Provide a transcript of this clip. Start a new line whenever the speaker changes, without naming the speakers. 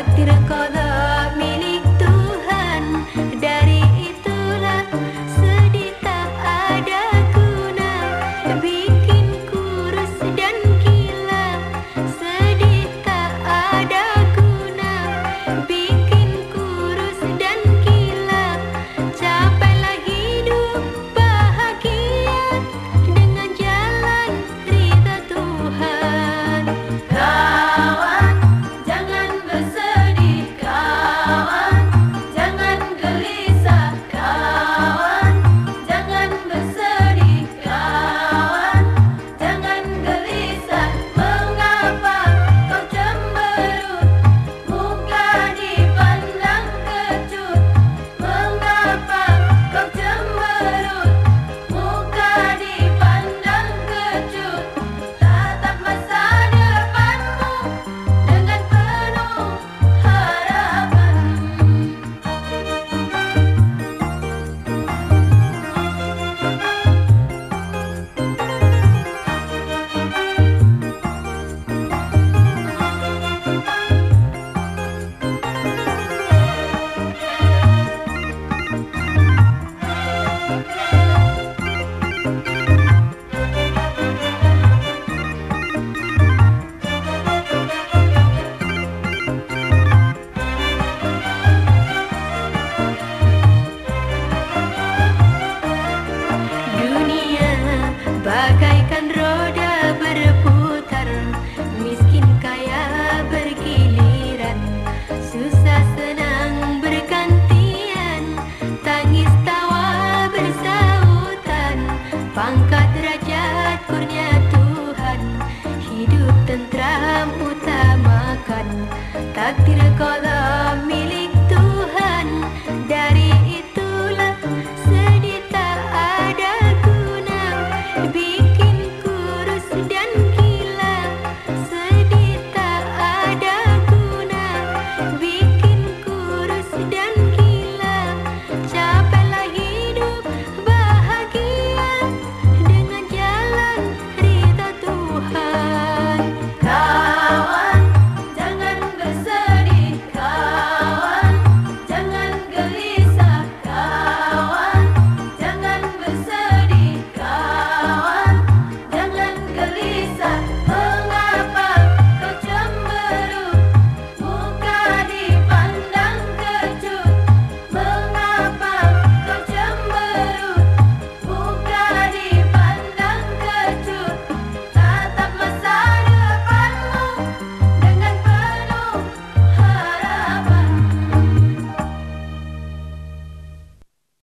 காத்திருக்காத? tentram utamakan. Takdir kau dah milik